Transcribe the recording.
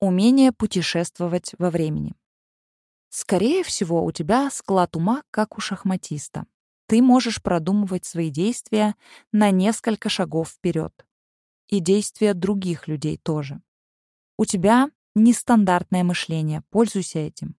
Умение путешествовать во времени. Скорее всего, у тебя склад ума, как у шахматиста. Ты можешь продумывать свои действия на несколько шагов вперед. И действия других людей тоже. У тебя нестандартное мышление, пользуйся этим.